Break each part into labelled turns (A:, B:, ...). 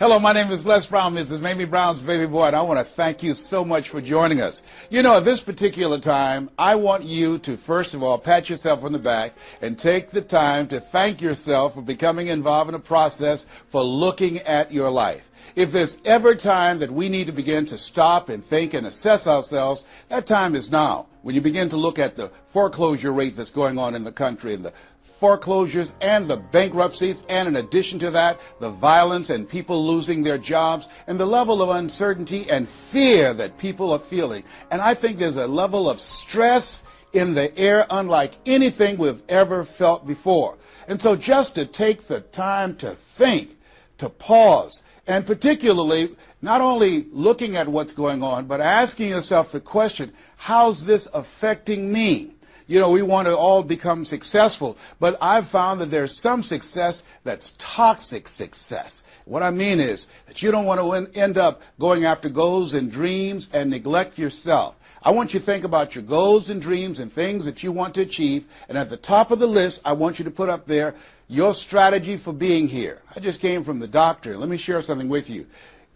A: Hello, my name is Les Brown, This is Mamie Brown's baby boy, and I want to thank you so much for joining us. You know, at this particular time, I want you to, first of all, pat yourself on the back and take the time to thank yourself for becoming involved in a process for looking at your life. If there's ever time that we need to begin to stop and think and assess ourselves, that time is now. When you begin to look at the foreclosure rate that's going on in the country and the foreclosures and the bankruptcies, and in addition to that, the violence and people losing their jobs, and the level of uncertainty and fear that people are feeling. And I think there's a level of stress in the air unlike anything we've ever felt before. And so just to take the time to think, to pause, and particularly not only looking at what's going on, but asking yourself the question, how's this affecting me? You know, we want to all become successful, but I've found that there's some success that's toxic success. What I mean is that you don't want to end up going after goals and dreams and neglect yourself. I want you to think about your goals and dreams and things that you want to achieve. And at the top of the list, I want you to put up there your strategy for being here. I just came from the doctor. Let me share something with you.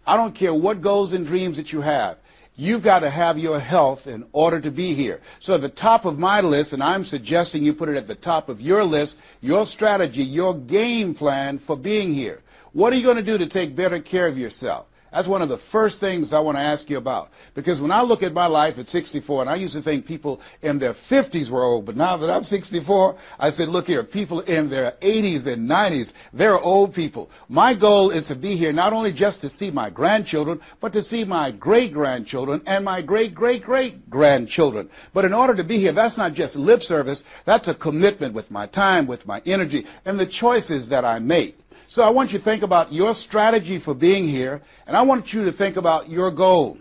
A: I don't care what goals and dreams that you have. You've got to have your health in order to be here. So at the top of my list, and I'm suggesting you put it at the top of your list, your strategy, your game plan for being here. What are you going to do to take better care of yourself? That's one of the first things I want to ask you about. Because when I look at my life at 64, and I used to think people in their 50s were old, but now that I'm 64, I said, look here, people in their 80s and 90s, they're old people. My goal is to be here not only just to see my grandchildren, but to see my great grandchildren and my great great great grandchildren. But in order to be here, that's not just lip service, that's a commitment with my time, with my energy, and the choices that I make. So I want you to think about your strategy for being here, and I want you to think about your goal.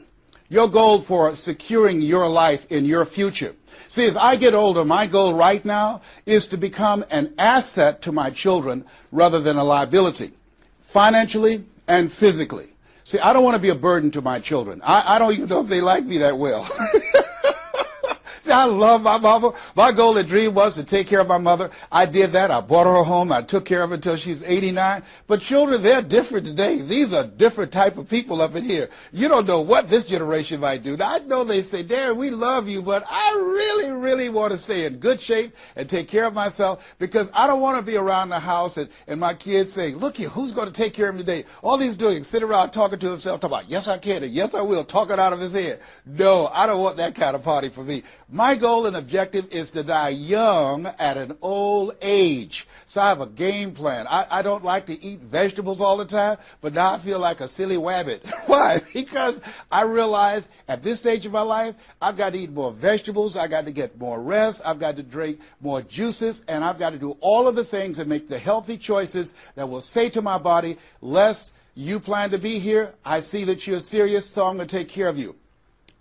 A: Your goal for securing your life in your future. See, as I get older, my goal right now is to become an asset to my children rather than a liability, financially and physically. See, I don't want to be a burden to my children. I, I don't even know if they like me that well. I love my mother. My goal and dream was to take care of my mother. I did that. I brought her a home. I took care of her until she's 89. But children, they're different today. These are different type of people up in here. You don't know what this generation might do. Now, I know they say, Dad, we love you, but I really, really want to stay in good shape and take care of myself because I don't want to be around the house and, and my kids saying, look here, who's going to take care of him today? All he's doing is sitting around talking to himself, talking about, yes, I can, and yes, I will, talking out of his head. No, I don't want that kind of party for me. My goal and objective is to die young at an old age. So I have a game plan. I, I don't like to eat vegetables all the time, but now I feel like a silly wabbit. Why? Because I realize at this stage of my life, I've got to eat more vegetables, I've got to get more rest, I've got to drink more juices, and I've got to do all of the things that make the healthy choices that will say to my body, Les, you plan to be here. I see that you're serious, so I'm going to take care of you.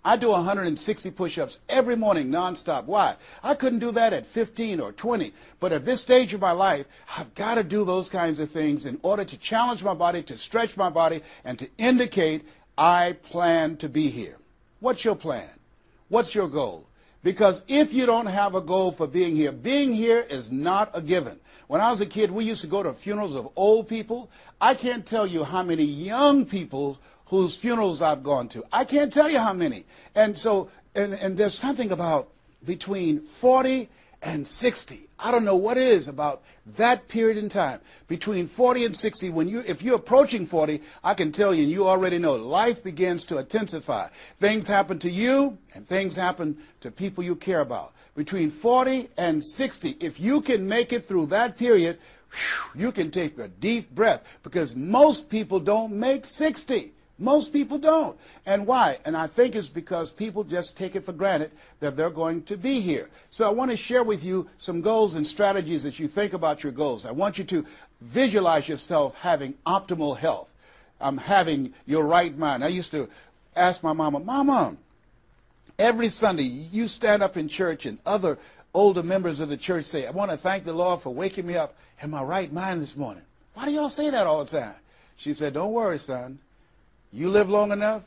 A: I do 160 push-ups every morning nonstop. Why? I couldn't do that at 15 or 20. But at this stage of my life, I've got to do those kinds of things in order to challenge my body, to stretch my body, and to indicate I plan to be here. What's your plan? What's your goal? Because if you don't have a goal for being here, being here is not a given. When I was a kid, we used to go to funerals of old people. I can't tell you how many young people whose funerals I've gone to. I can't tell you how many. And so, and, and there's something about between 40 and 60. I don't know what it is about that period in time between 40 and 60. When you, if you're approaching 40, I can tell you, and you already know, life begins to intensify. Things happen to you, and things happen to people you care about. Between 40 and 60, if you can make it through that period, you can take a deep breath because most people don't make 60. Most people don't. And why? And I think it's because people just take it for granted that they're going to be here. So I want to share with you some goals and strategies as you think about your goals. I want you to visualize yourself having optimal health. I'm having your right mind. I used to ask my mama, Mama, every Sunday you stand up in church and other older members of the church say, I want to thank the Lord for waking me up in my right mind this morning. Why do y'all say that all the time? She said, Don't worry, son. You live long enough,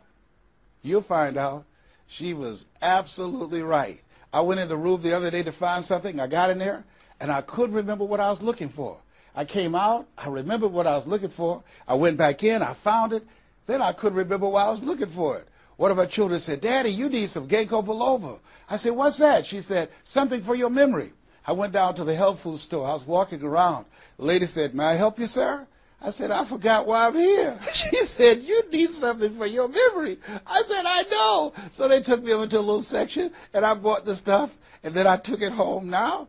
A: you'll find out. She was absolutely right. I went in the room the other day to find something. I got in there, and I couldn't remember what I was looking for. I came out. I remembered what I was looking for. I went back in. I found it. Then I couldn't remember why I was looking for it. One of my children said, Daddy, you need some ginkgo biloba. I said, what's that? She said, something for your memory. I went down to the health food store. I was walking around. The lady said, may I help you, sir? I said, I forgot why I'm here. She said, you need something for your memory. I said, I know. So they took me over to a little section and I bought the stuff and then I took it home. Now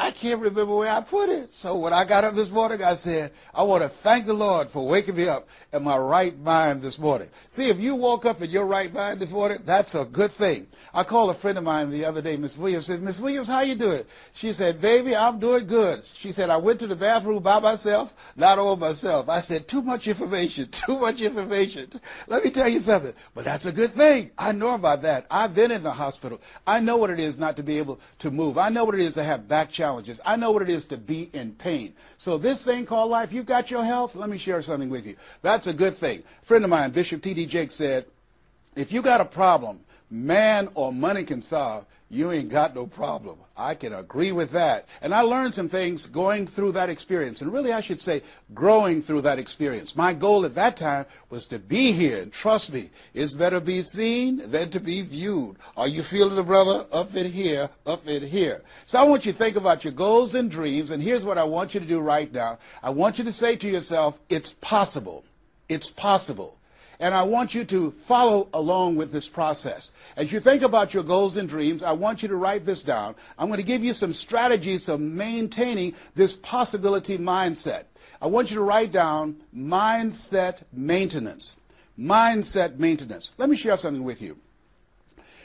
A: I can't remember where I put it. So when I got up this morning, I said, I want to thank the Lord for waking me up in my right mind this morning. See, if you woke up in your right mind this morning, that's a good thing. I called a friend of mine the other day, Miss Williams, said, Miss Williams, how you doing? She said, baby, I'm doing good. She said, I went to the bathroom by myself, not all myself. I said, too much information, too much information. Let me tell you something, but that's a good thing. I know about that. I've been in the hospital. I know what it is not to be able to move. I know what it is to have back challenges challenges. I know what it is to be in pain. So this thing called life, you've got your health. Let me share something with you. That's a good thing. A friend of mine, Bishop T.D. Jakes said, if you got a problem, man or money can solve, you ain't got no problem. I can agree with that. And I learned some things going through that experience. And really, I should say, growing through that experience. My goal at that time was to be here. And trust me, it's better be seen than to be viewed. Are you feeling the brother? Up in here, up in here. So I want you to think about your goals and dreams. And here's what I want you to do right now. I want you to say to yourself, it's possible. It's possible. And I want you to follow along with this process. As you think about your goals and dreams, I want you to write this down. I'm going to give you some strategies to maintaining this possibility mindset. I want you to write down mindset maintenance. Mindset maintenance. Let me share something with you.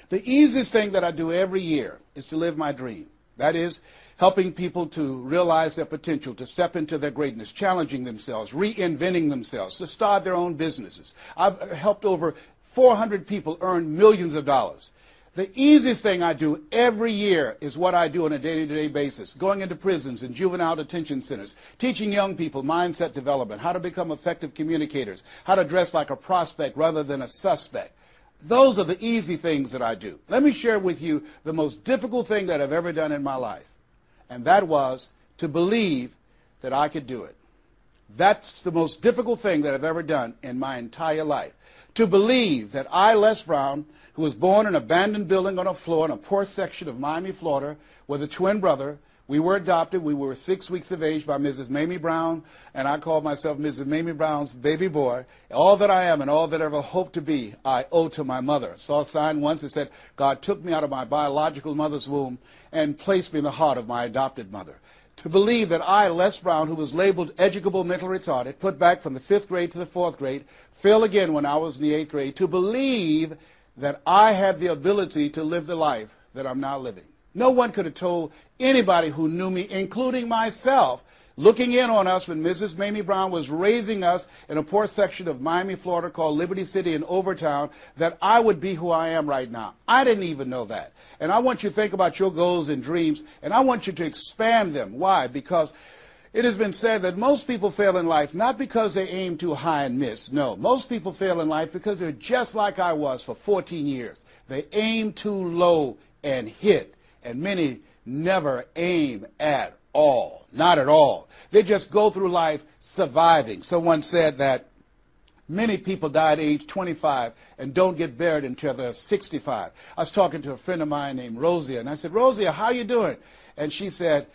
A: The easiest thing that I do every year is to live my dream. That is, helping people to realize their potential, to step into their greatness, challenging themselves, reinventing themselves, to start their own businesses. I've uh, helped over 400 people earn millions of dollars. The easiest thing I do every year is what I do on a day-to-day basis, going into prisons and juvenile detention centers, teaching young people mindset development, how to become effective communicators, how to dress like a prospect rather than a suspect. Those are the easy things that I do. Let me share with you the most difficult thing that I've ever done in my life and that was to believe that I could do it. That's the most difficult thing that I've ever done in my entire life. To believe that I, Les Brown, who was born in an abandoned building on a floor in a poor section of Miami, Florida, with a twin brother, we were adopted. We were six weeks of age by Mrs. Mamie Brown, and I called myself Mrs. Mamie Brown's baby boy. All that I am and all that I ever hope to be, I owe to my mother. Saw a sign once that said, God took me out of my biological mother's womb and placed me in the heart of my adopted mother. To believe that I, Les Brown, who was labeled educable mental retarded, put back from the fifth grade to the fourth grade, failed again when I was in the eighth grade, to believe that I had the ability to live the life that I'm now living. No one could have told anybody who knew me, including myself, looking in on us when Mrs. Mamie Brown was raising us in a poor section of Miami, Florida called Liberty City in Overtown, that I would be who I am right now. I didn't even know that. And I want you to think about your goals and dreams, and I want you to expand them. Why? Because it has been said that most people fail in life not because they aim too high and miss. No, most people fail in life because they're just like I was for 14 years. They aim too low and hit and many never aim at all. Not at all. They just go through life surviving. Someone said that many people die at age 25 and don't get buried until they're 65. I was talking to a friend of mine named Rosia, and I said, Rosia, how you doing? And she said,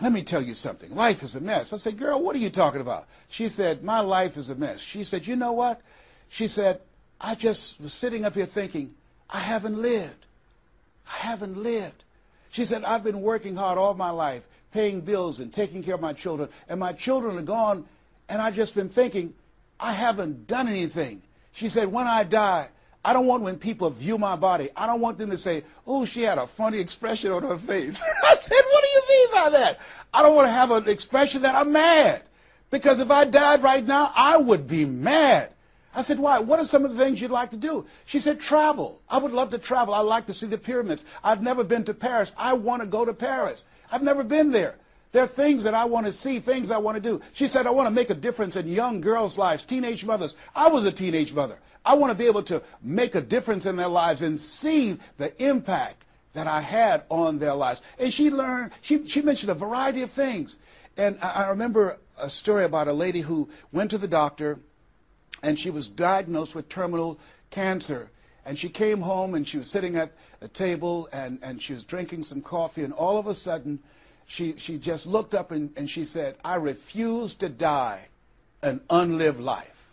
A: let me tell you something. Life is a mess. I said, girl, what are you talking about? She said, my life is a mess. She said, you know what? She said, I just was sitting up here thinking, I haven't lived. I haven't lived. She said, I've been working hard all my life, paying bills and taking care of my children, and my children are gone, and I've just been thinking, I haven't done anything. She said, when I die, I don't want when people view my body, I don't want them to say, oh, she had a funny expression on her face. I said, what do you mean by that? I don't want to have an expression that I'm mad. Because if I died right now, I would be mad. I said, why? What are some of the things you'd like to do? She said, travel. I would love to travel. I'd like to see the pyramids. I've never been to Paris. I want to go to Paris. I've never been there. There are things that I want to see, things I want to do. She said, I want to make a difference in young girls' lives, teenage mothers. I was a teenage mother. I want to be able to make a difference in their lives and see the impact that I had on their lives. And she learned, she, she mentioned a variety of things. And I I remember a story about a lady who went to the doctor and she was diagnosed with terminal cancer. And she came home and she was sitting at a table and, and she was drinking some coffee. And all of a sudden, she, she just looked up and, and she said, I refuse to die an unlived life.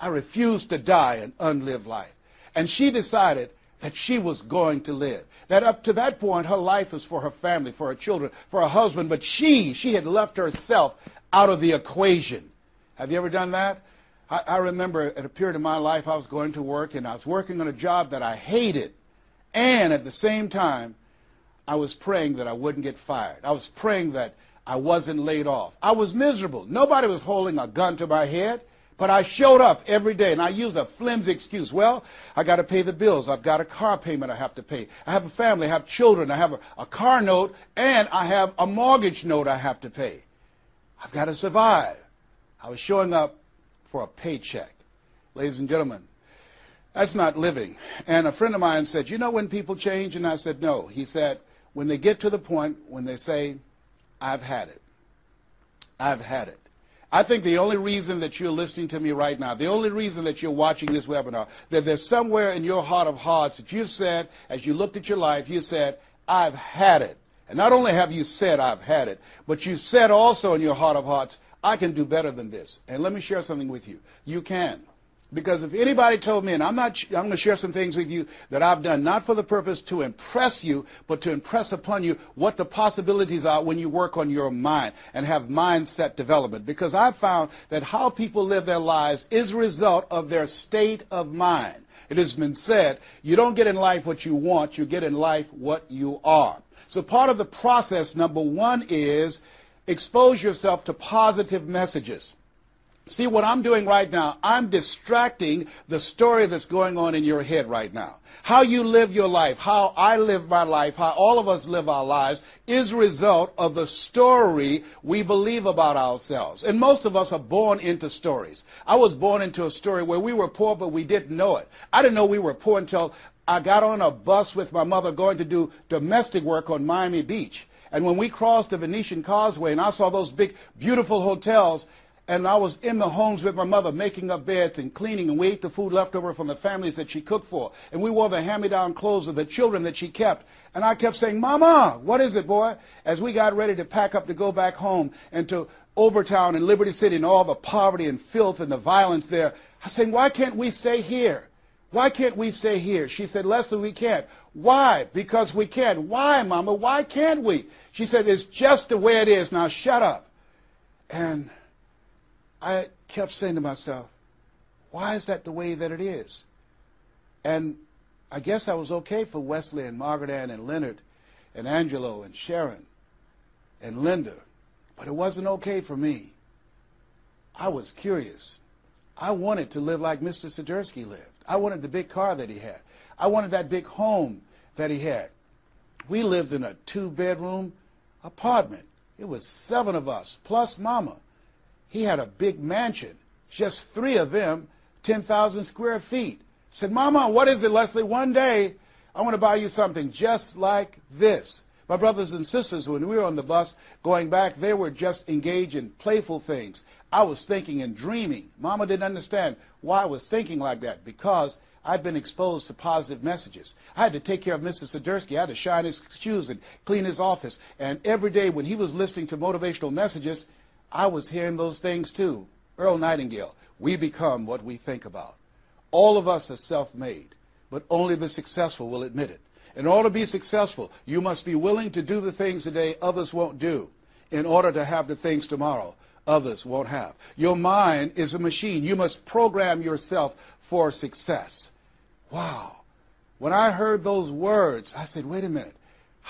A: I refuse to die an unlived life. And she decided that she was going to live. That up to that point, her life was for her family, for her children, for her husband, but she, she had left herself out of the equation. Have you ever done that? I, I remember at a period of my life, I was going to work and I was working on a job that I hated. And at the same time, I was praying that I wouldn't get fired. I was praying that I wasn't laid off. I was miserable. Nobody was holding a gun to my head. But I showed up every day and I used a flimsy excuse. Well, I got to pay the bills. I've got a car payment I have to pay. I have a family. I have children. I have a, a car note and I have a mortgage note I have to pay. I've got to survive. I was showing up for a paycheck. Ladies and gentlemen, that's not living. And a friend of mine said, You know when people change? And I said, No. He said, When they get to the point when they say, I've had it. I've had it. I think the only reason that you're listening to me right now, the only reason that you're watching this webinar, that there's somewhere in your heart of hearts that you've said, as you looked at your life, you said, I've had it. And not only have you said, I've had it, but you said also in your heart of hearts, I can do better than this. And let me share something with you. You can. Because if anybody told me, and I'm not, I'm going to share some things with you that I've done, not for the purpose to impress you, but to impress upon you what the possibilities are when you work on your mind and have mindset development. Because I've found that how people live their lives is a result of their state of mind. It has been said, you don't get in life what you want, you get in life what you are. So part of the process, number one, is expose yourself to positive messages. See what I'm doing right now? I'm distracting the story that's going on in your head right now. How you live your life, how I live my life, how all of us live our lives is a result of the story we believe about ourselves. And most of us are born into stories. I was born into a story where we were poor, but we didn't know it. I didn't know we were poor until I got on a bus with my mother going to do domestic work on Miami Beach. And when we crossed the Venetian Causeway and I saw those big, beautiful hotels, and I was in the homes with my mother making up beds and cleaning and we ate the food left over from the families that she cooked for. And we wore the hand-me-down clothes of the children that she kept. And I kept saying, Mama, what is it, boy? As we got ready to pack up to go back home and to Overtown and Liberty City and all the poverty and filth and the violence there, I was saying, why can't we stay here? Why can't we stay here? She said, Leslie, we can't. Why? Because we can't. Why, Mama? Why can't we? She said, it's just the way it is. Now shut up. And I kept saying to myself, why is that the way that it is? And I guess I was okay for Wesley and Margaret Ann and Leonard and Angelo and Sharon and Linda, but it wasn't okay for me. I was curious. I wanted to live like Mr. Sidursky lived. I wanted the big car that he had. I wanted that big home that he had. We lived in a two-bedroom apartment. It was seven of us, plus Mama. He had a big mansion, just three of them, 10,000 square feet. Said, Mama, what is it, Leslie? One day, I want to buy you something just like this. My brothers and sisters, when we were on the bus going back, they were just engaged in playful things. I was thinking and dreaming. Mama didn't understand why I was thinking like that because I'd been exposed to positive messages. I had to take care of Mr. Sidursky. I had to shine his shoes and clean his office. And every day when he was listening to motivational messages, I was hearing those things too. Earl Nightingale, we become what we think about. All of us are self-made, but only the successful will admit it. In order to be successful, you must be willing to do the things today others won't do in order to have the things tomorrow others won't have. Your mind is a machine. You must program yourself for success. Wow. When I heard those words, I said, wait a minute.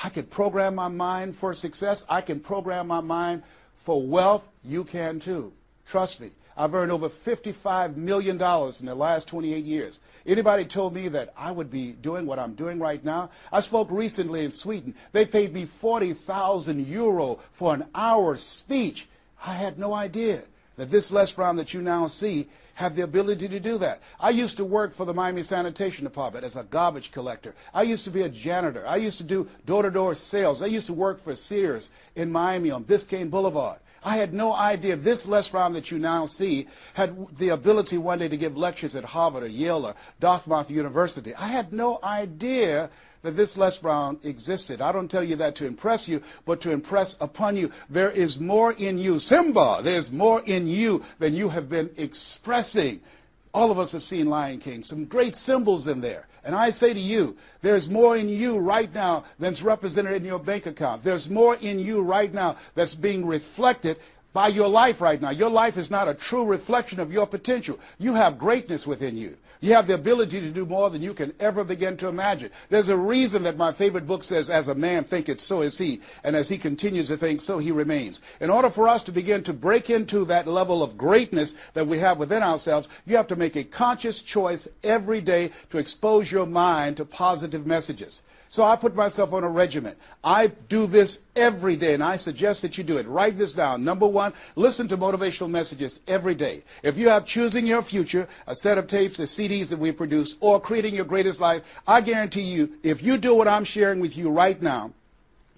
A: I can program my mind for success. I can program my mind for wealth, you can too. Trust me. I've earned over $55 million in the last 28 years. Anybody told me that I would be doing what I'm doing right now? I spoke recently in Sweden. They paid me 40,000 euro for an hour speech. I had no idea that this Les Brown that you now see have the ability to do that. I used to work for the Miami Sanitation Department as a garbage collector. I used to be a janitor. I used to do door-to-door -door sales. I used to work for Sears in Miami on Biscayne Boulevard. I had no idea this Les Brown that you now see had the ability one day to give lectures at Harvard or Yale or Dartmouth University. I had no idea that this Les Brown existed. I don't tell you that to impress you, but to impress upon you. There is more in you. Simba, there's more in you than you have been expressing. All of us have seen Lion King, some great symbols in there. And I say to you, there's more in you right now than's represented in your bank account. There's more in you right now that's being reflected by your life right now. Your life is not a true reflection of your potential. You have greatness within you. You have the ability to do more than you can ever begin to imagine. There's a reason that my favorite book says, as a man thinketh, so is he. And as he continues to think, so he remains. In order for us to begin to break into that level of greatness that we have within ourselves, you have to make a conscious choice every day to expose your mind to positive messages. So I put myself on a regimen. I do this every day, and I suggest that you do it. Write this down. Number one, listen to motivational messages every day. If you have Choosing Your Future, a set of tapes, the CDs that we produce, or Creating Your Greatest Life, I guarantee you, if you do what I'm sharing with you right now,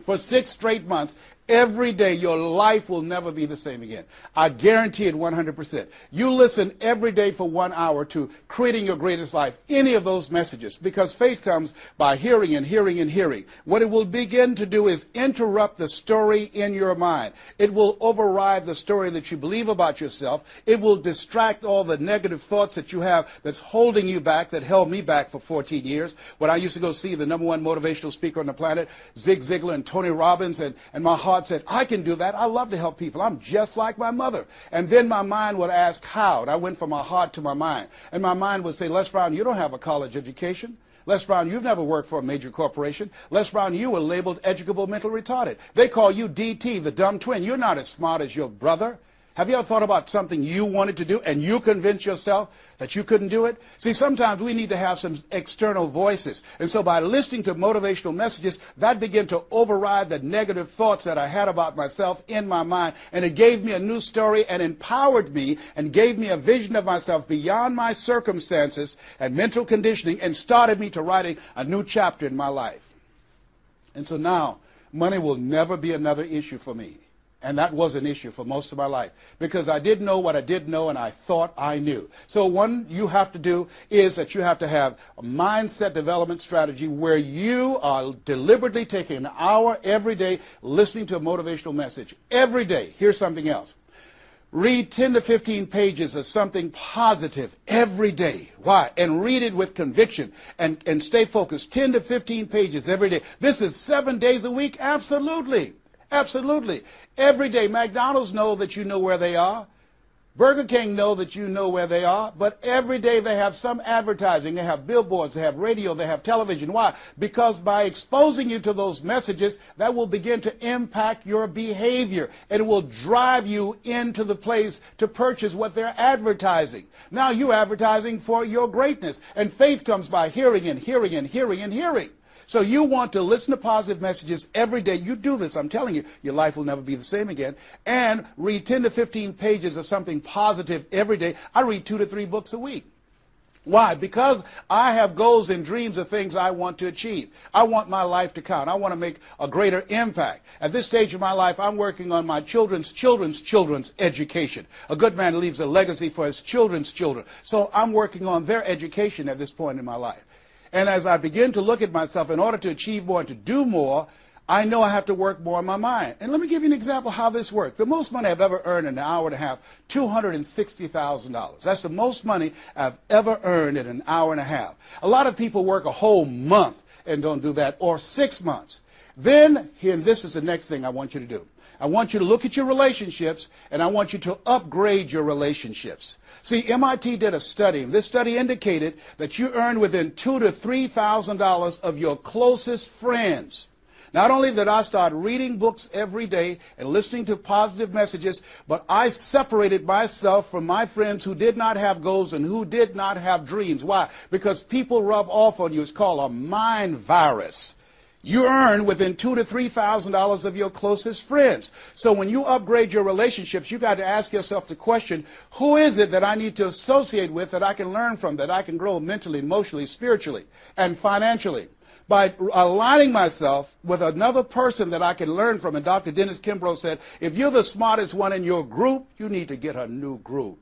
A: for six straight months, Every day, your life will never be the same again. I guarantee it 100%. You listen every day for one hour to creating your greatest life, any of those messages, because faith comes by hearing and hearing and hearing. What it will begin to do is interrupt the story in your mind. It will override the story that you believe about yourself. It will distract all the negative thoughts that you have that's holding you back, that held me back for 14 years. When I used to go see the number one motivational speaker on the planet, Zig Ziglar and Tony Robbins, and, and my heart said, I can do that. I love to help people. I'm just like my mother. And then my mind would ask how. And I went from my heart to my mind. And my mind would say, Les Brown, you don't have a college education. Les Brown, you've never worked for a major corporation. Les Brown, you were labeled educable mental retarded. They call you DT, the dumb twin. You're not as smart as your brother. Have you ever thought about something you wanted to do and you convinced yourself that you couldn't do it? See, sometimes we need to have some external voices. And so by listening to motivational messages, that began to override the negative thoughts that I had about myself in my mind. And it gave me a new story and empowered me and gave me a vision of myself beyond my circumstances and mental conditioning and started me to writing a new chapter in my life. And so now, money will never be another issue for me. And that was an issue for most of my life because I didn't know what I did know and I thought I knew. So one you have to do is that you have to have a mindset development strategy where you are deliberately taking an hour every day listening to a motivational message. Every day. Here's something else. Read 10 to 15 pages of something positive every day. Why? And read it with conviction and, and stay focused. 10 to 15 pages every day. This is seven days a week? Absolutely. Absolutely. Every day, McDonald's know that you know where they are. Burger King know that you know where they are, but every day they have some advertising. They have billboards, they have radio, they have television. Why? Because by exposing you to those messages, that will begin to impact your behavior. And it will drive you into the place to purchase what they're advertising. Now you're advertising for your greatness. And faith comes by hearing and hearing and hearing and hearing. So you want to listen to positive messages every day. You do this, I'm telling you, your life will never be the same again. And read 10 to 15 pages of something positive every day. I read two to three books a week. Why? Because I have goals and dreams of things I want to achieve. I want my life to count. I want to make a greater impact. At this stage of my life, I'm working on my children's children's children's education. A good man leaves a legacy for his children's children. So I'm working on their education at this point in my life. And as I begin to look at myself, in order to achieve more and to do more, I know I have to work more in my mind. And let me give you an example how this works. The most money I've ever earned in an hour and a half, $260,000. That's the most money I've ever earned in an hour and a half. A lot of people work a whole month and don't do that, or six months. Then, and this is the next thing I want you to do. I want you to look at your relationships and I want you to upgrade your relationships. See, MIT did a study, and this study indicated that you earn within two to three thousand dollars of your closest friends. Not only did I start reading books every day and listening to positive messages, but I separated myself from my friends who did not have goals and who did not have dreams. Why? Because people rub off on you. It's called a mind virus you earn within two to three thousand dollars of your closest friends. So when you upgrade your relationships, you got to ask yourself the question, who is it that I need to associate with that I can learn from, that I can grow mentally, emotionally, spiritually, and financially? by aligning myself with another person that I can learn from. And Dr. Dennis Kimbro said, if you're the smartest one in your group, you need to get a new group.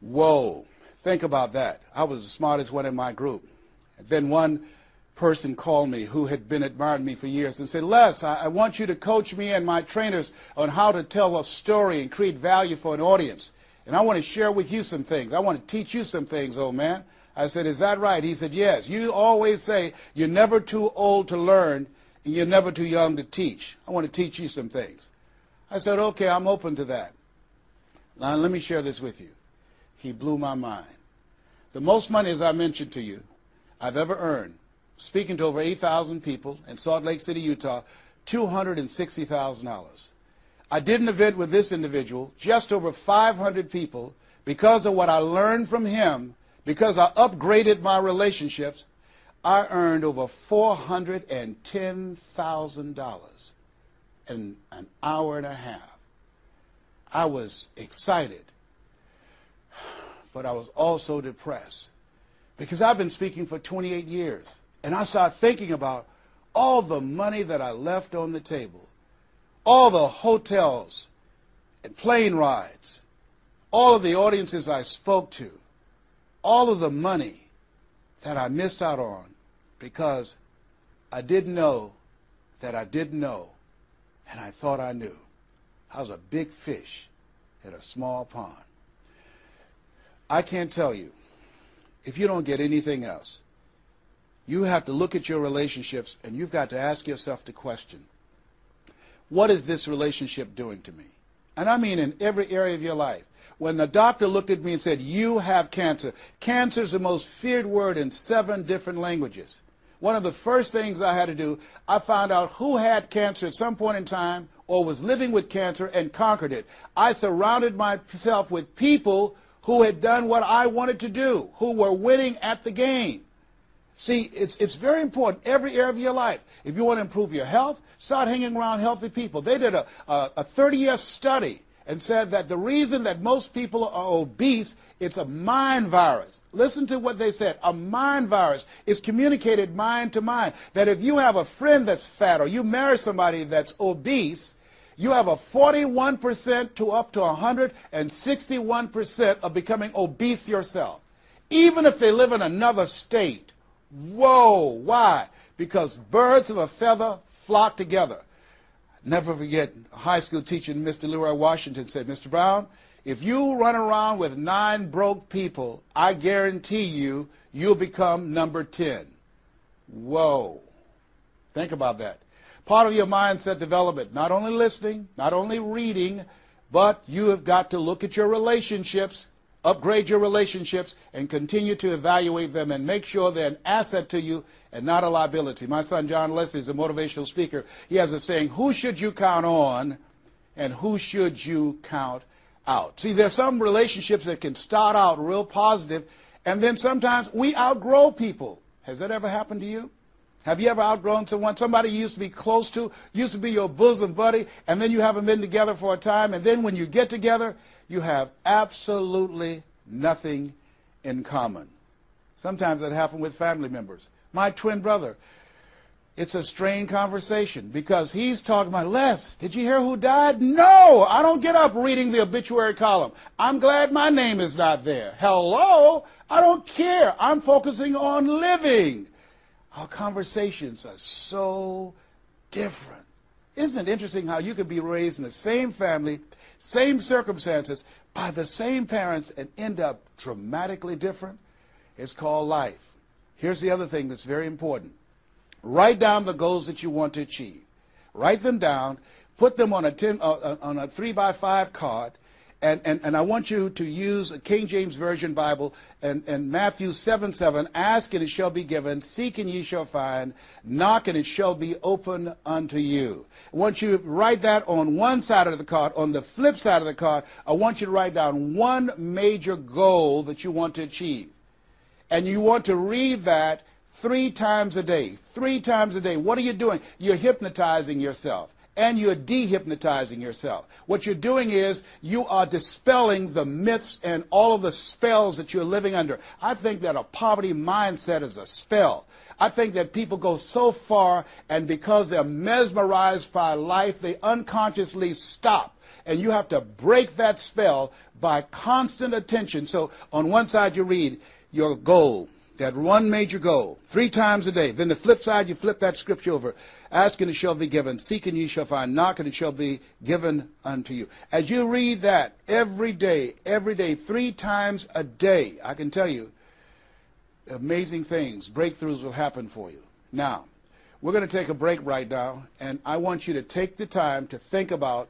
A: Whoa. Think about that. I was the smartest one in my group. And then one person called me who had been admiring me for years and said, Les, I, I want you to coach me and my trainers on how to tell a story and create value for an audience. And I want to share with you some things. I want to teach you some things, old man. I said, Is that right? He said, Yes. You always say you're never too old to learn and you're never too young to teach. I want to teach you some things. I said, Okay, I'm open to that. Now, let me share this with you. He blew my mind. The most money, as I mentioned to you, I've ever earned, speaking to over 8,000 people in Salt Lake City, Utah, $260,000. I did an event with this individual, just over 500 people, because of what I learned from him because I upgraded my relationships, I earned over $410,000 in an hour and a half. I was excited, but I was also depressed because I've been speaking for 28 years. And I started thinking about all the money that I left on the table, all the hotels and plane rides, all of the audiences I spoke to all of the money that I missed out on because I didn't know that I didn't know and I thought I knew. I was a big fish in a small pond. I can't tell you, if you don't get anything else, you have to look at your relationships and you've got to ask yourself the question, what is this relationship doing to me? And I mean in every area of your life when the doctor looked at me and said, You have cancer. Cancer is the most feared word in seven different languages. One of the first things I had to do, I found out who had cancer at some point in time or was living with cancer and conquered it. I surrounded myself with people who had done what I wanted to do, who were winning at the game. See, it's, it's very important, every area of your life. If you want to improve your health, start hanging around healthy people. They did a, a, a 30 year study and said that the reason that most people are obese it's a mind virus. Listen to what they said. A mind virus is communicated mind to mind. That if you have a friend that's fat or you marry somebody that's obese, you have a 41% to up to 161% of becoming obese yourself. Even if they live in another state. Whoa, why? Because birds of a feather flock together. Never forget, a high school teacher, Mr. Leroy Washington, said, Mr. Brown, if you run around with nine broke people, I guarantee you, you'll become number 10. Whoa. Think about that. Part of your mindset development, not only listening, not only reading, but you have got to look at your relationships, upgrade your relationships, and continue to evaluate them and make sure they're an asset to you and not a liability. My son John Leslie is a motivational speaker. He has a saying, who should you count on and who should you count out? See, there's some relationships that can start out real positive, and then sometimes we outgrow people. Has that ever happened to you? Have you ever outgrown someone? Somebody you used to be close to, used to be your bosom buddy, and then you haven't been together for a time, and then when you get together, you have absolutely nothing in common. Sometimes that happens with family members my twin brother. It's a strained conversation because he's talking about, Les, did you hear who died? No, I don't get up reading the obituary column. I'm glad my name is not there. Hello, I don't care. I'm focusing on living. Our conversations are so different. Isn't it interesting how you could be raised in the same family, same circumstances, by the same parents and end up dramatically different? It's called life. Here's the other thing that's very important. Write down the goals that you want to achieve. Write them down. Put them on a, ten, uh, uh, on a three by five card. And, and, and I want you to use a King James Version Bible and, and Matthew 7 7. Ask and it shall be given. Seek and ye shall find. Knock and it shall be open unto you. I want you to write that on one side of the card. On the flip side of the card, I want you to write down one major goal that you want to achieve and you want to read that three times a day. Three times a day. What are you doing? You're hypnotizing yourself. And you're dehypnotizing yourself. What you're doing is you are dispelling the myths and all of the spells that you're living under. I think that a poverty mindset is a spell. I think that people go so far, and because they're mesmerized by life, they unconsciously stop. And you have to break that spell by constant attention. So on one side, you read your goal, that one major goal, three times a day. Then the flip side, you flip that scripture over. Ask and it shall be given. Seek and ye shall find. Knock and it shall be given unto you. As you read that every day, every day, three times a day, I can tell you, amazing things, breakthroughs will happen for you. Now, we're going to take a break right now, and I want you to take the time to think about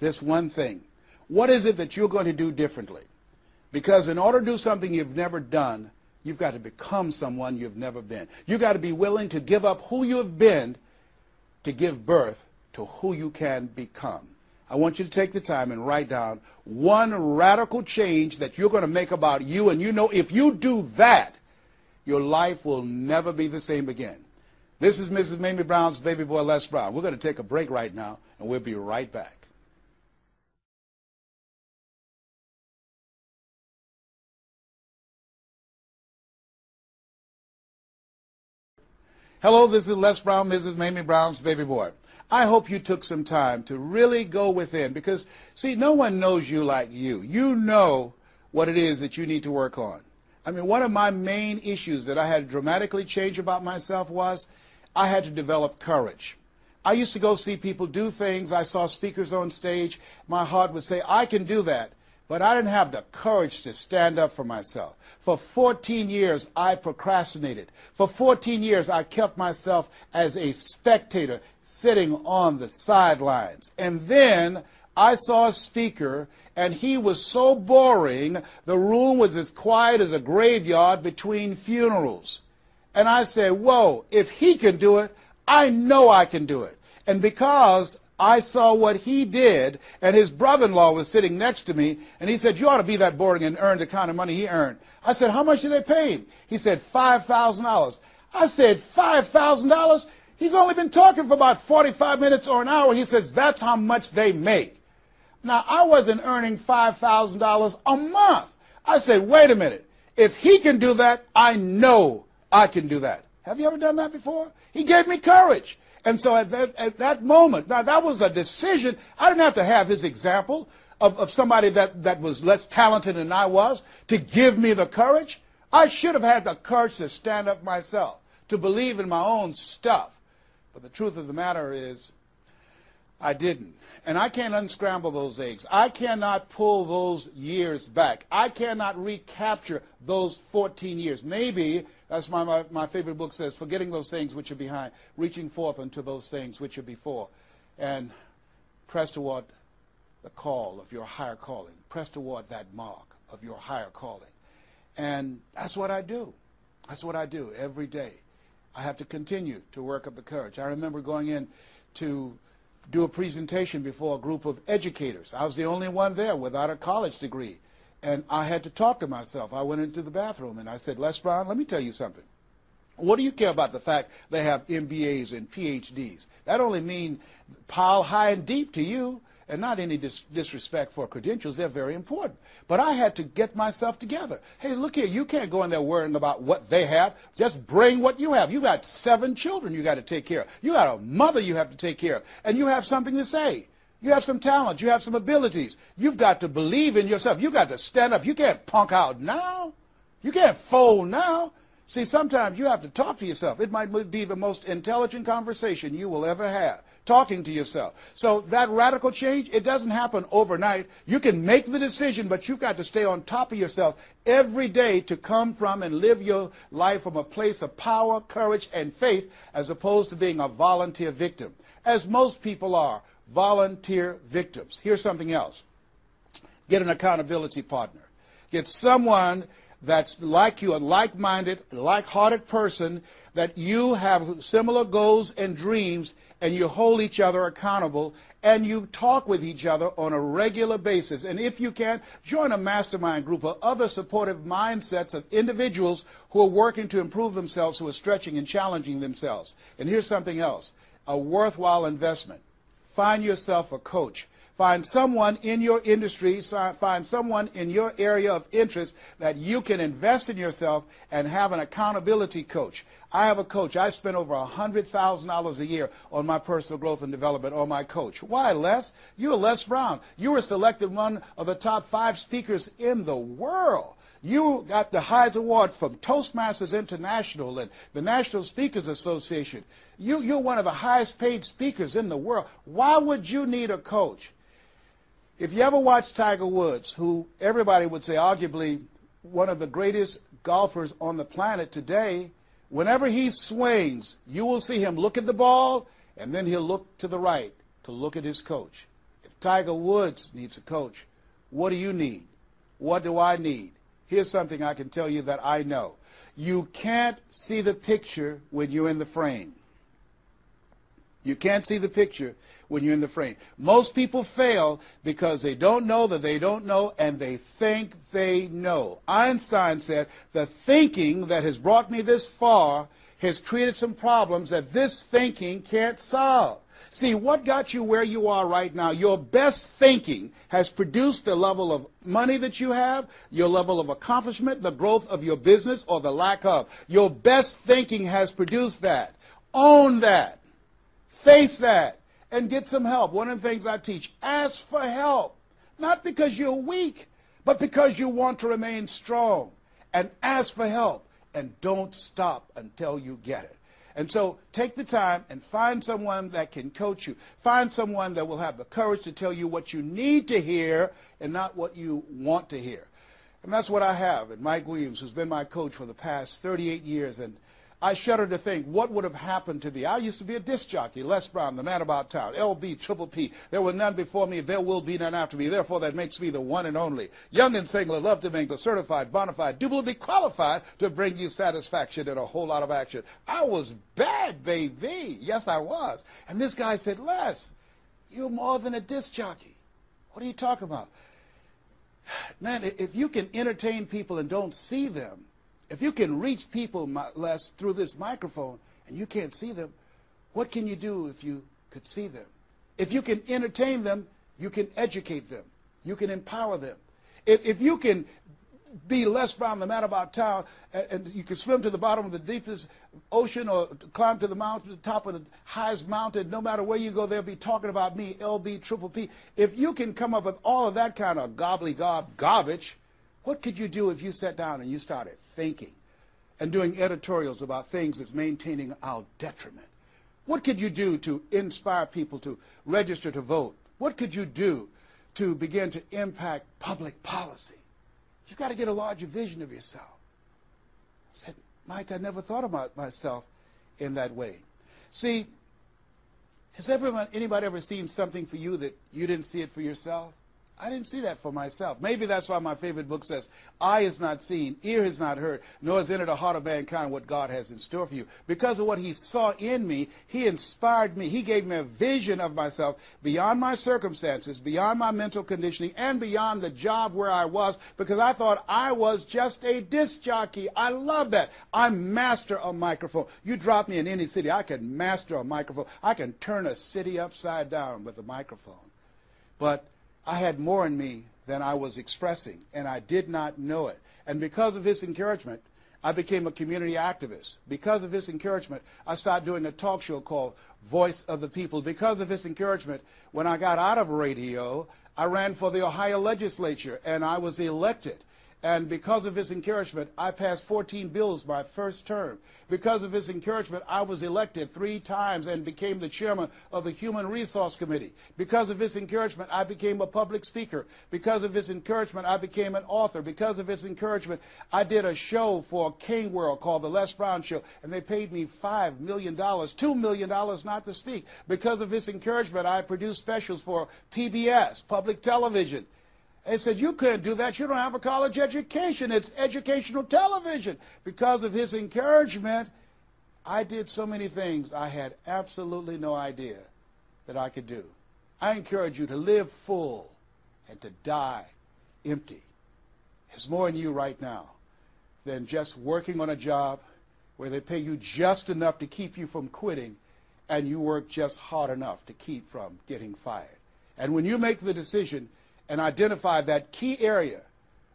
A: this one thing. What is it that you're going to do differently? Because in order to do something you've never done, you've got to become someone you've never been. You've got to be willing to give up who you have been to give birth to who you can become. I want you to take the time and write down one radical change that you're going to make about you. And you know, if you do that, your life will never be the same again. This is Mrs. Mamie Brown's baby boy, Les Brown. We're going to take a break right now, and we'll be right back. Hello, this is Les Brown, Mrs. Mamie Brown's baby boy. I hope you took some time to really go within because, see, no one knows you like you. You know what it is that you need to work on. I mean, one of my main issues that I had to dramatically change about myself was I had to develop courage. I used to go see people do things. I saw speakers on stage. My heart would say, I can do that. But I didn't have the courage to stand up for myself. For 14 years, I procrastinated. For 14 years, I kept myself as a spectator sitting on the sidelines. And then I saw a speaker, and he was so boring, the room was as quiet as a graveyard between funerals. And I said, Whoa, if he can do it, I know I can do it. And because I saw what he did, and his brother-in-law was sitting next to me, and he said, you ought to be that boring and earn the kind of money he earned. I said, how much did they pay him? He said, $5,000. I said, $5,000? He's only been talking for about 45 minutes or an hour. He says, that's how much they make. Now, I wasn't earning $5,000 a month. I said, wait a minute. If he can do that, I know I can do that. Have you ever done that before? He gave me courage. And so at that, at that moment, now that was a decision. I didn't have to have his example of, of somebody that, that was less talented than I was to give me the courage. I should have had the courage to stand up myself, to believe in my own stuff. But the truth of the matter is, I didn't. And I can't unscramble those eggs. I cannot pull those years back. I cannot recapture those 14 years. Maybe that's why my, my favorite book says, forgetting those things which are behind, reaching forth unto those things which are before. And press toward the call of your higher calling. Press toward that mark of your higher calling. And that's what I do. That's what I do every day. I have to continue to work up the courage. I remember going in to do a presentation before a group of educators. I was the only one there without a college degree. And I had to talk to myself. I went into the bathroom and I said, Les Brown, let me tell you something. What do you care about the fact they have MBAs and PhDs? That only means pile high and deep to you, and not any dis disrespect for credentials. They're very important. But I had to get myself together. Hey, look here, you can't go in there worrying about what they have. Just bring what you have. You got seven children you got to take care of. You got a mother you have to take care of, and you have something to say. You have some talent. You have some abilities. You've got to believe in yourself. You've got to stand up. You can't punk out now. You can't fold now. See, sometimes you have to talk to yourself. It might be the most intelligent conversation you will ever have, talking to yourself. So that radical change, it doesn't happen overnight. You can make the decision, but you've got to stay on top of yourself every day to come from and live your life from a place of power, courage, and faith, as opposed to being a volunteer victim, as most people are volunteer victims. Here's something else. Get an accountability partner. Get someone that's like you, a like-minded, like-hearted person that you have similar goals and dreams and you hold each other accountable and you talk with each other on a regular basis. And if you can, join a mastermind group of other supportive mindsets of individuals who are working to improve themselves, who are stretching and challenging themselves. And here's something else, a worthwhile investment find yourself a coach. Find someone in your industry, find someone in your area of interest that you can invest in yourself and have an accountability coach. I have a coach. I spend over $100,000 a year on my personal growth and development on my coach. Why, Les? You're Les Brown. You were selected one of the top five speakers in the world. You got the Heise Award from Toastmasters International and the National Speakers Association. You, you're one of the highest paid speakers in the world. Why would you need a coach? If you ever watch Tiger Woods, who everybody would say arguably one of the greatest golfers on the planet today, whenever he swings, you will see him look at the ball and then he'll look to the right to look at his coach. If Tiger Woods needs a coach, what do you need? What do I need? Here's something I can tell you that I know. You can't see the picture when you're in the frame. You can't see the picture when you're in the frame. Most people fail because they don't know that they don't know and they think they know. Einstein said, the thinking that has brought me this far has created some problems that this thinking can't solve. See, what got you where you are right now? Your best thinking has produced the level of money that you have, your level of accomplishment, the growth of your business, or the lack of. Your best thinking has produced that. Own that. Face that and get some help. One of the things I teach, ask for help. Not because you're weak, but because you want to remain strong. And ask for help. And don't stop until you get it. And so take the time and find someone that can coach you. Find someone that will have the courage to tell you what you need to hear and not what you want to hear. And that's what I have. And Mike Williams, who's been my coach for the past 38 years, and I shudder to think what would have happened to me. I used to be a disc jockey, Les Brown, the man about town, LB, Triple P. There were none before me, there will be none after me. Therefore, that makes me the one and only. Young and single, love to mingle, certified, bona fide, duly qualified to bring you satisfaction and a whole lot of action. I was bad, baby. Yes, I was. And this guy said, Les, you're more than a disc jockey. What are you talking about? Man, if you can entertain people and don't see them, if you can reach people Les through this microphone and you can't see them, what can you do if you could see them? If you can entertain them, you can educate them. You can empower them. If, if you can be Les Brown, the man about town, and, and, you can swim to the bottom of the deepest ocean or climb to the mountain, the top of the highest mountain, no matter where you go, they'll be talking about me, LB, Triple P. If you can come up with all of that kind of gobbledygob garbage, what could you do if you sat down and you started thinking and doing editorials about things that's maintaining our detriment? What could you do to inspire people to register to vote? What could you do to begin to impact public policy? You've got to get a larger vision of yourself. I said, Mike, I never thought about myself in that way. See, has everyone, anybody ever seen something for you that you didn't see it for yourself? I didn't see that for myself. Maybe that's why my favorite book says, Eye is not seen, ear has not heard, nor has entered the heart of mankind what God has in store for you. Because of what he saw in me, he inspired me. He gave me a vision of myself beyond my circumstances, beyond my mental conditioning, and beyond the job where I was, because I thought I was just a disc jockey. I love that. I'm master of microphone. You drop me in any city, I can master a microphone. I can turn a city upside down with a microphone. But I had more in me than I was expressing, and I did not know it. And because of his encouragement, I became a community activist. Because of his encouragement, I started doing a talk show called Voice of the People. Because of his encouragement, when I got out of radio, I ran for the Ohio legislature and I was elected. And because of his encouragement, I passed 14 bills my first term. Because of his encouragement, I was elected three times and became the chairman of the Human Resource Committee. Because of his encouragement, I became a public speaker. Because of his encouragement, I became an author. Because of his encouragement, I did a show for King World called The Les Brown Show, and they paid me $5 million, $2 million not to speak. Because of his encouragement, I produced specials for PBS, public television. They said, You couldn't do that. You don't have a college education. It's educational television. Because of his encouragement, I did so many things I had absolutely no idea that I could do. I encourage you to live full and to die empty. There's more in you right now than just working on a job where they pay you just enough to keep you from quitting and you work just hard enough to keep from getting fired. And when you make the decision and identify that key area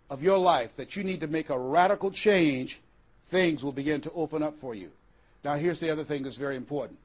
A: of your life that you need to make a radical change, things will begin to open up for you. Now, here's the other thing that's very important.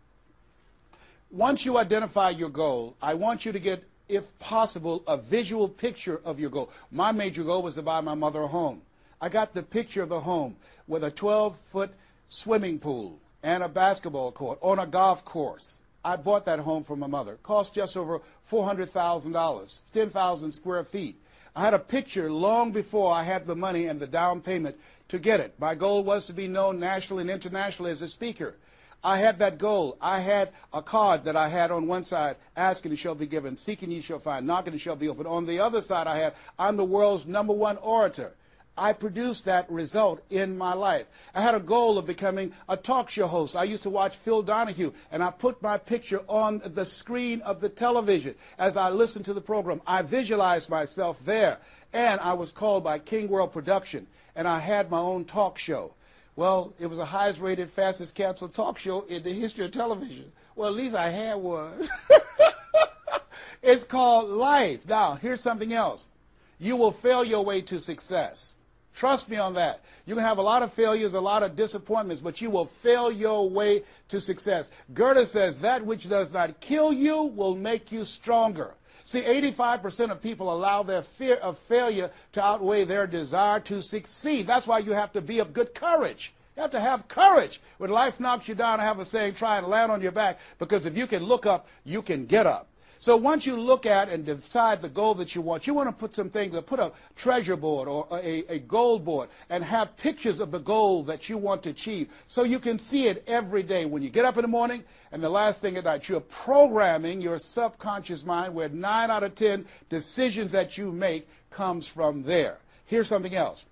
A: Once you identify your goal, I want you to get, if possible, a visual picture of your goal. My major goal was to buy my mother a home. I got the picture of the home with a 12 foot swimming pool and a basketball court on a golf course. I bought that home for my mother. It cost just over $400,000, 10,000 square feet. I had a picture long before I had the money and the down payment to get it. My goal was to be known nationally and internationally as a speaker. I had that goal. I had a card that I had on one side, asking it shall be given, seeking ye shall find, knocking it shall be opened. On the other side, I had, I'm the world's number one orator. I produced that result in my life. I had a goal of becoming a talk show host. I used to watch Phil Donahue, and I put my picture on the screen of the television as I listened to the program. I visualized myself there, and I was called by King World Production, and I had my own talk show. Well, it was the highest rated, fastest canceled talk show in the history of television. Well, at least I had one. it's called life. Now, here's something else. You will fail your way to success. Trust me on that. You can have a lot of failures, a lot of disappointments, but you will fail your way to success. Goethe says that which does not kill you will make you stronger. See, 85% of people allow their fear of failure to outweigh their desire to succeed. That's why you have to be of good courage. You have to have courage. When life knocks you down, I have a saying, try and land on your back, because if you can look up, you can get up. So once you look at and decide the goal that you want, you want to put some things, put a treasure board or a, a board and have pictures of the goal that you want to achieve so you can see it every day when you get up in the morning and the last thing at night. You're programming your subconscious mind where nine out of ten decisions that you make comes from there. Here's something else.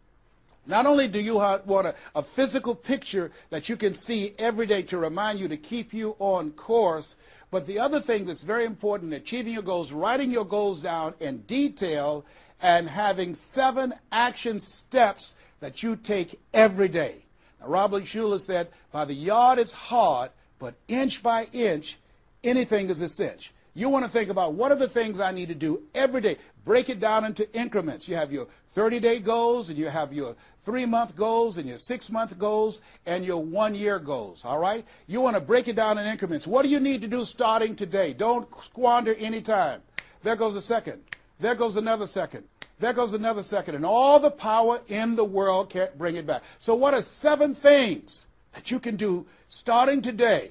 A: Not only do you want a, a, physical picture that you can see every day to remind you to keep you on course, but the other thing that's very important in achieving your goals, writing your goals down in detail and having seven action steps that you take every day. Now, Robert Schuller said, by the yard it's hard, but inch by inch, anything is a cinch. You want to think about what are the things I need to do every day. Break it down into increments. You have your 30 day goals, and you have your three month goals and your six month goals and your one year goals. All right? You want to break it down in increments. What do you need to do starting today? Don't squander any time. There goes a second. There goes another second. There goes another second. And all the power in the world can't bring it back. So, what are seven things that you can do starting today?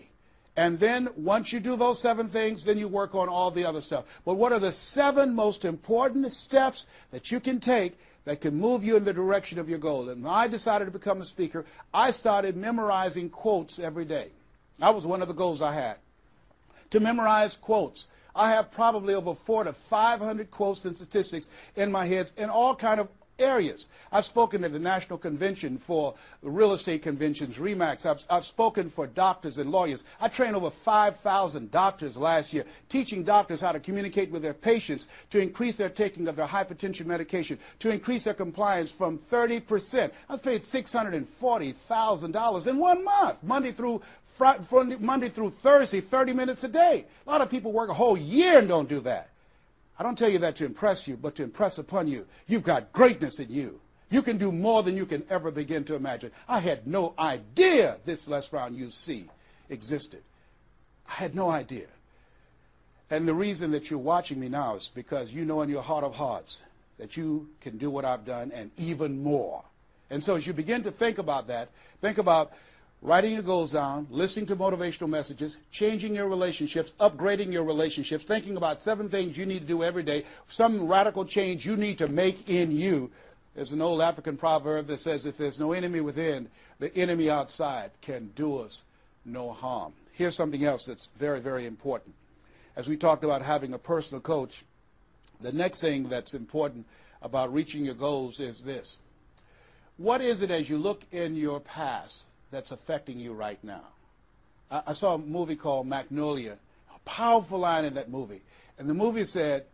A: And then once you do those seven things, then you work on all the other stuff. But what are the seven most important steps that you can take that can move you in the direction of your goal. And when I decided to become a speaker, I started memorizing quotes every day. That was one of the goals I had. To memorize quotes. I have probably over four to 500 quotes and statistics in my heads in all kind of areas. I've spoken at the National Convention for real estate conventions, REMAX. I've, I've spoken for doctors and lawyers. I trained over 5,000 doctors last year, teaching doctors how to communicate with their patients to increase their taking of their hypertension medication, to increase their compliance from 30%. I was paid $640,000 in one month, Monday through Friday, Monday through Thursday, 30 minutes a day. A lot of people work a whole year and don't do that. I don't tell you that to impress you, but to impress upon you. You've got greatness in you. You can do more than you can ever begin to imagine. I had no idea this Les Brown you see existed. I had no idea. And the reason that you're watching me now is because you know in your heart of hearts that you can do what I've done and even more. And so as you begin to think about that, think about writing your goals down, listening to motivational messages, changing your relationships, upgrading your relationships, thinking about seven things you need to do every day, some radical change you need to make in you. There's an old African proverb that says, if there's no enemy within, the enemy outside can do us no harm. Here's something else that's very, very important. As we talked about having a personal coach, the next thing that's important about reaching your goals is this. What is it as you look in your past that's affecting you right now. I, I saw a movie called Magnolia, a powerful line in that movie. And the movie said,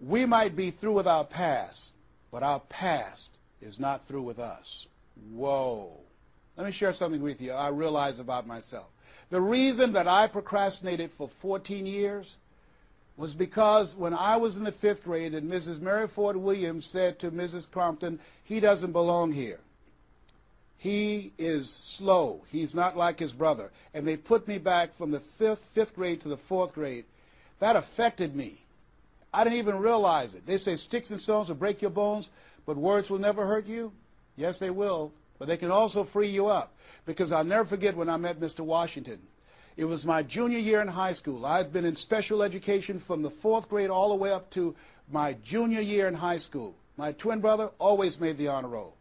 A: We might be through with our past, but our past is not through with us. Whoa. Let me share something with you I realize about myself. The reason that I procrastinated for 14 years was because when I was in the fifth grade and Mrs. Mary Ford Williams said to Mrs. Crompton, he doesn't belong here. He is slow. He's not like his brother. And they put me back from the fifth, fifth grade to the fourth grade. That affected me. I didn't even realize it. They say sticks and stones will break your bones, but words will never hurt you. Yes, they will. But they can also free you up. Because I'll never forget when I met Mr. Washington. It was my junior year in high school. I had been in special education from the fourth grade all the way up to my junior year in high school. My twin brother always made the honor roll.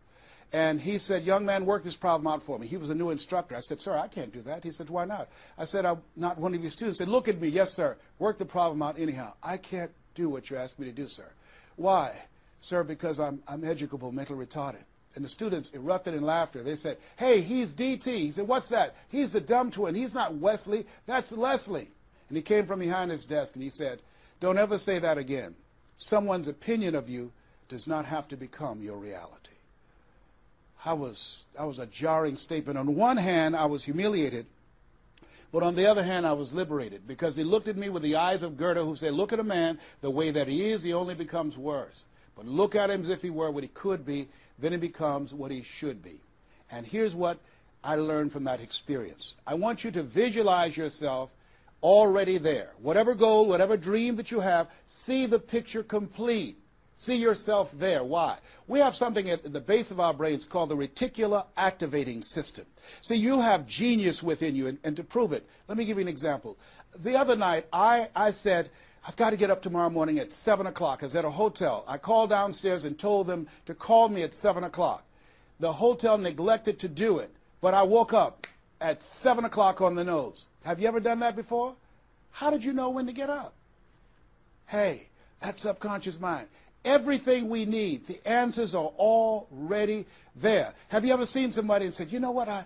A: And he said, young man, work this problem out for me. He was a new instructor. I said, sir, I can't do that. He said, why not? I said, I'm not one of your students. He said, look at me. Yes, sir. Work the problem out anyhow. I can't do what you asked me to do, sir. Why? Sir, because I'm, I'm educable, mentally retarded. And the students erupted in laughter. They said, hey, he's DT. He said, what's that? He's the dumb twin. He's not Wesley. That's Leslie. And he came from behind his desk and he said, don't ever say that again. Someone's opinion of you does not have to become your reality. I was, I was a jarring statement. On one hand, I was humiliated, but on the other hand, I was liberated because he looked at me with the eyes of Goethe who said, look at a man the way that he is, he only becomes worse. But look at him as if he were what he could be, then he becomes what he should be. And here's what I learned from that experience. I want you to visualize yourself already there. Whatever goal, whatever dream that you have, see the picture complete. See yourself there. Why? We have something at the base of our brains called the reticular activating system. See, you have genius within you, and, and to prove it, let me give you an example. The other night, I, I said, I've got to get up tomorrow morning at 7 o'clock. I was at a hotel. I called downstairs and told them to call me at 7 o'clock. The hotel neglected to do it, but I woke up at 7 o'clock on the nose. Have you ever done that before? How did you know when to get up? Hey, that subconscious mind. Everything we need, the answers are already there. Have you ever seen somebody and said, you know what, I,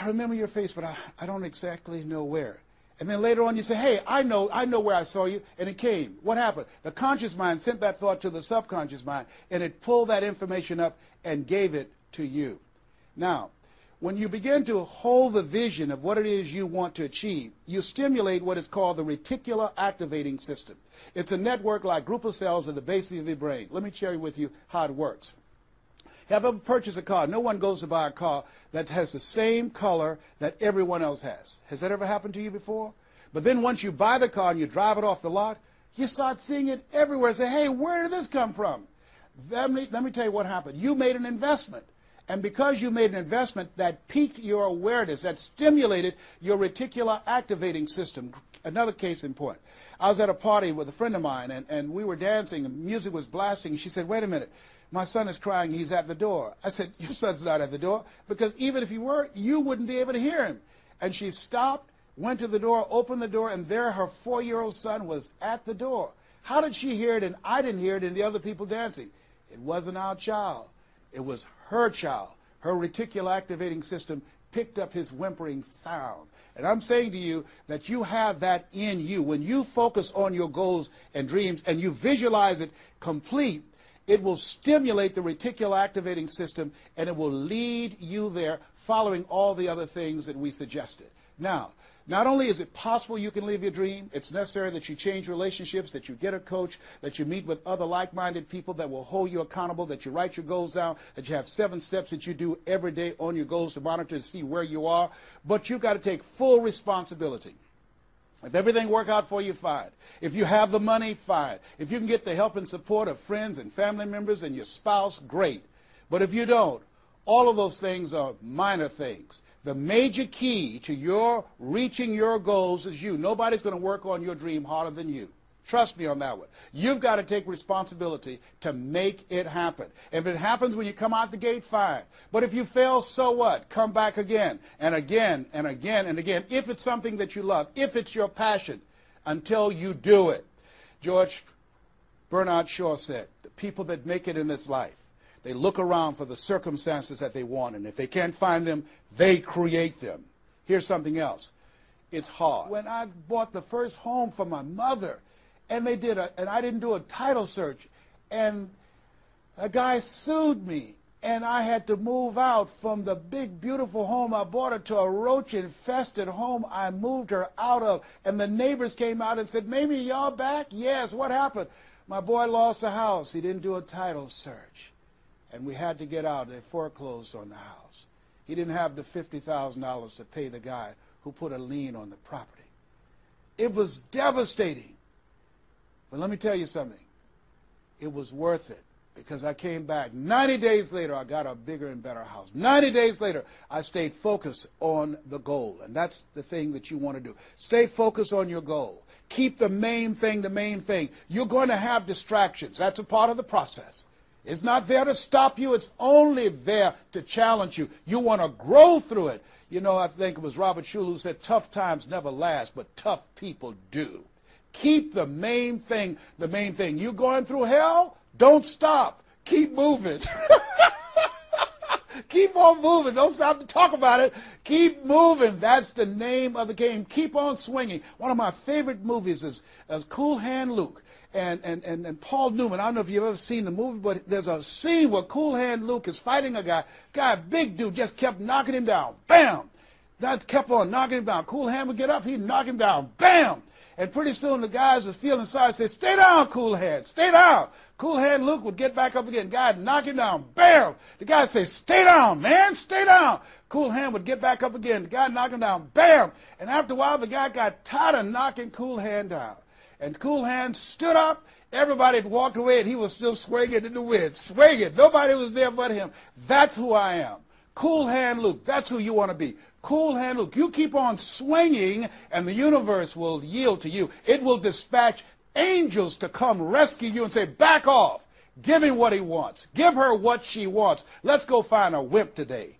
A: I remember your face, but I, I don't exactly know where. And then later on you say, hey, I know, I know where I saw you, and it came. What happened? The conscious mind sent that thought to the subconscious mind, and it pulled that information up and gave it to you. Now, when you begin to hold the vision of what it is you want to achieve, you stimulate what is called the reticular activating system. It's a network like group of cells at the base of your brain. Let me share with you how it works. Have ever purchased a car? No one goes to buy a car that has the same color that everyone else has. Has that ever happened to you before? But then once you buy the car and you drive it off the lot, you start seeing it everywhere. Say, hey, where did this come from? Let me, let me tell you what happened. You made an investment. And because you made an investment that piqued your awareness, that stimulated your reticular activating system. Another case in point. I was at a party with a friend of mine, and, and we were dancing, and music was blasting. She said, wait a minute, my son is crying, he's at the door. I said, your son's not at the door, because even if he were, you wouldn't be able to hear him. And she stopped, went to the door, opened the door, and there her four-year-old son was at the door. How did she hear it and I didn't hear it and the other people dancing? It wasn't our child. It was her child. Her reticular activating system picked up his whimpering sound. And I'm saying to you that you have that in you. When you focus on your goals and dreams and you visualize it complete, it will stimulate the reticular activating system and it will lead you there following all the other things that we suggested. Now, not only is it possible you can live your dream, it's necessary that you change relationships, that you get a coach, that you meet with other like-minded people that will hold you accountable, that you write your goals down, that you have seven steps that you do every day on your goals to monitor to see where you are. But you've got to take full responsibility. If everything work out for you, fine. If you have the money, fine. If you can get the help and support of friends and family members and your spouse, great. But if you don't, all of those things are minor things. The major key to your reaching your goals is you. Nobody's going to work on your dream harder than you. Trust me on that one. You've got to take responsibility to make it happen. If it happens when you come out the gate, fine. But if you fail, so what? Come back again and again and again and again. If it's something that you love, if it's your passion, until you do it. George Bernard Shaw said, the people that make it in this life they look around for the circumstances that they want, and if they can't find them, they create them. Here's something else. It's hard. When I bought the first home for my mother, and they did a, and I didn't do a title search, and a guy sued me and I had to move out from the big, beautiful home I bought her to a roach infested home I moved her out of. And the neighbors came out and said, Mamie, y'all back? Yes, what happened? My boy lost a house. He didn't do a title search. And we had to get out. They foreclosed on the house. He didn't have the $50,000 to pay the guy who put a lien on the property. It was devastating. But let me tell you something. It was worth it because I came back. 90 days later, I got a bigger and better house. 90 days later, I stayed focused on the goal. And that's the thing that you want to do. Stay focused on your goal. Keep the main thing the main thing. You're going to have distractions. That's a part of the process. It's not there to stop you. It's only there to challenge you. You want to grow through it. You know, I think it was Robert Schuller who said, tough times never last, but tough people do. Keep the main thing the main thing. You going through hell? Don't stop. Keep moving. Keep on moving. Don't stop to talk about it. Keep moving. That's the name of the game. Keep on swinging. One of my favorite movies is, is Cool Hand Luke and, and, and, and Paul Newman. I don't know if you've ever seen the movie, but there's a scene where Cool Hand Luke is fighting a guy. Guy, big dude, just kept knocking him down. Bam! That kept on knocking him down. Cool Hand would get up, he'd knock him down. Bam! And pretty soon the guys are feeling sorry, say, stay down, Cool Hand, stay down. Cool Hand Luke would get back up again. Guy knock him down. Bam! The guy say, stay down, man, stay down. Cool Hand would get back up again. The guy knock him down. Bam! And after a while, the guy got tired of knocking Cool Hand down. And Cool Hand stood up. Everybody had walked away, and he was still swinging in the wind, swinging. Nobody was there but him. That's who I am. Cool Hand Luke. That's who you want to be. Cool Hand Luke. You keep on swinging, and the universe will yield to you. It will dispatch angels to come rescue you and say, back off. Give him what he wants. Give her what she wants. Let's go find a wimp today.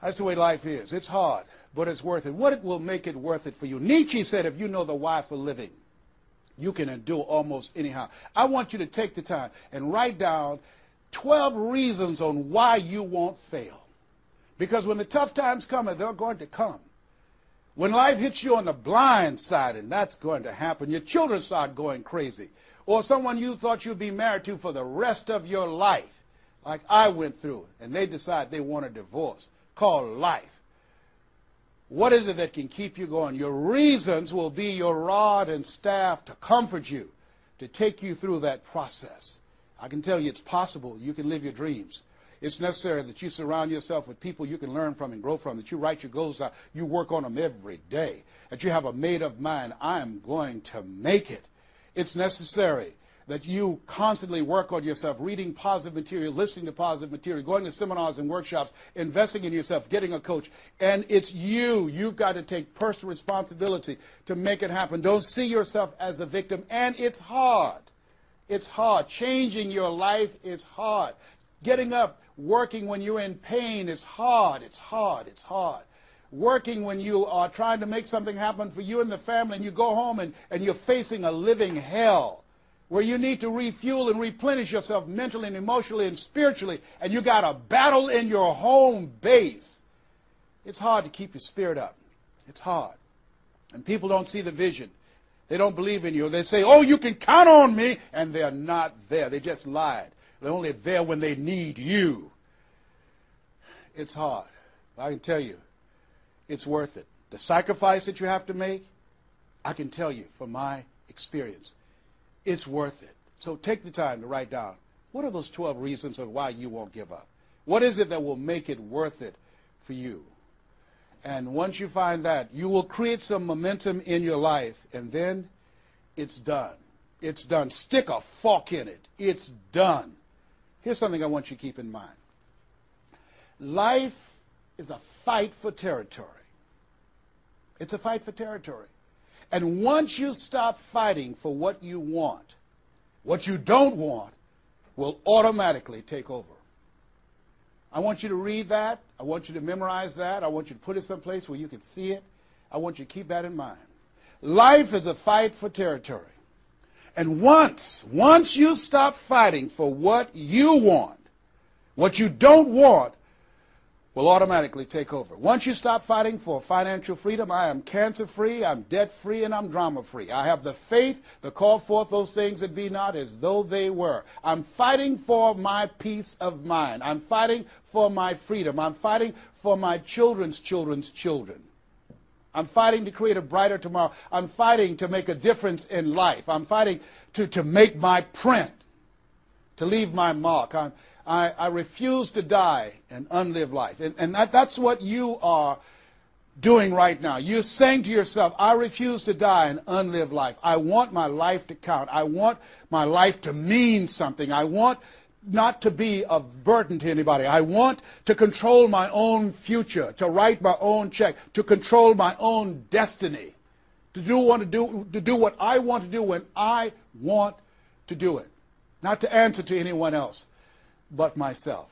A: That's the way life is. It's hard, but it's worth it. What it will make it worth it for you? Nietzsche said, if you know the why for living, you can endure almost anyhow. I want you to take the time and write down 12 reasons on why you won't fail. Because when the tough times come, they're going to come. When life hits you on the blind side, and that's going to happen, your children start going crazy. Or someone you thought you'd be married to for the rest of your life, like I went through, and they decide they want a divorce, Call life. What is it that can keep you going? Your reasons will be your rod and staff to comfort you, to take you through that process. I can tell you it's possible. You can live your dreams. It's necessary that you surround yourself with people you can learn from and grow from, that you write your goals out, you work on them every day, that you have a made up mind, I am going to make it. It's necessary that you constantly work on yourself, reading positive material, listening to positive material, going to seminars and workshops, investing in yourself, getting a coach. And it's you. You've got to take personal responsibility to make it happen. Don't see yourself as a victim. And it's hard. It's hard. Changing your life is hard. Getting up, working when you're in pain is hard. It's hard. It's hard. Working when you are trying to make something happen for you and the family, and you go home and, and you're facing a living hell where you need to refuel and replenish yourself mentally and emotionally and spiritually, and you got a battle in your home base. It's hard to keep your spirit up. It's hard. And people don't see the vision. They don't believe in you. They say, oh, you can count on me, and they're not there. They just lied. They're only there when they need you. It's hard. I can tell you, it's worth it. The sacrifice that you have to make, I can tell you from my experience, it's worth it. So take the time to write down what are those 12 reasons of why you won't give up? What is it that will make it worth it for you? And once you find that, you will create some momentum in your life, and then it's done. It's done. Stick a fork in it. It's done. Here's something I want you to keep in mind life is a fight for territory. It's a fight for territory. And once you stop fighting for what you want, what you don't want will automatically take over. I want you to read that. I want you to memorize that. I want you to put it someplace where you can see it. I want you to keep that in mind. Life is a fight for territory. And once, once you stop fighting for what you want, what you don't want will automatically take over. Once you stop fighting for financial freedom, I am cancer free, I'm debt free, and I'm drama free. I have the faith to call forth those things that be not as though they were. I'm fighting for my peace of mind. I'm fighting for my freedom. I'm fighting for my children's children's children. I'm fighting to create a brighter tomorrow. I'm fighting to make a difference in life. I'm fighting to, to make my print, to leave my mark. I'm, I, I refuse to die and unlive life. And, and that, that's what you are doing right now. You're saying to yourself, I refuse to die and unlive life. I want my life to count. I want my life to mean something. I want not to be a burden to anybody. I want to control my own future, to write my own check, to control my own destiny, to do, want to, do, to do what I want to do when I want to do it, not to answer to anyone else but myself.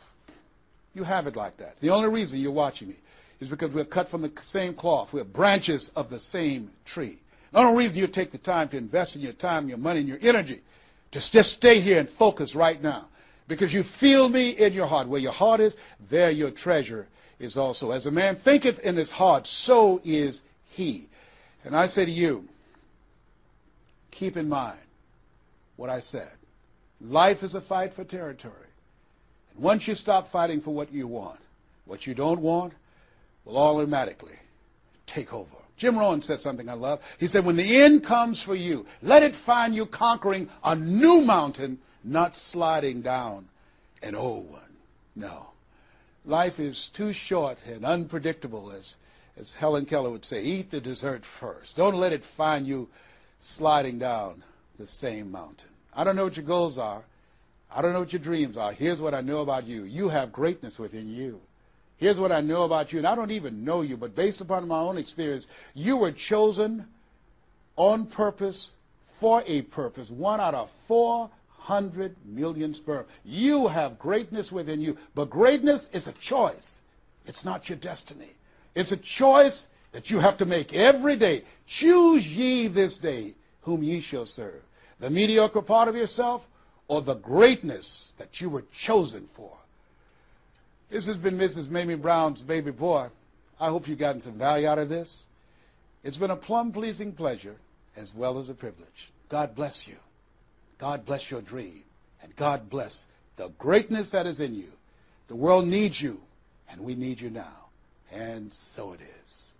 A: You have it like that. The only reason you're watching me is because we're cut from the same cloth. We're branches of the same tree. The only reason you take the time to invest in your time, your money, and your energy to just stay here and focus right now because you feel me in your heart. Where your heart is, there your treasure is also. As a man thinketh in his heart, so is he. And I say to you, keep in mind what I said. Life is a fight for territory. And once you stop fighting for what you want, what you don't want will automatically take over. Jim Rohn said something I love. He said, when the end comes for you, let it find you conquering a new mountain, not sliding down an old one. No. Life is too short and unpredictable, as, as Helen Keller would say. Eat the dessert first. Don't let it find you sliding down the same mountain. I don't know what your goals are. I don't know what your dreams are. Here's what I know about you. You have greatness within you. Here's what I know about you, and I don't even know you, but based upon my own experience, you were chosen on purpose for a purpose. One out of 400 million sperm. You have greatness within you, but greatness is a choice. It's not your destiny. It's a choice that you have to make every day. Choose ye this day whom ye shall serve. The mediocre part of yourself or the greatness that you were chosen for. This has been Mrs. Mamie Brown's baby boy. I hope you've gotten some value out of this. It's been a plumb pleasing pleasure as well as a privilege. God bless you. God bless your dream. And God bless the greatness that is in you. The world needs you, and we need you now. And so it is.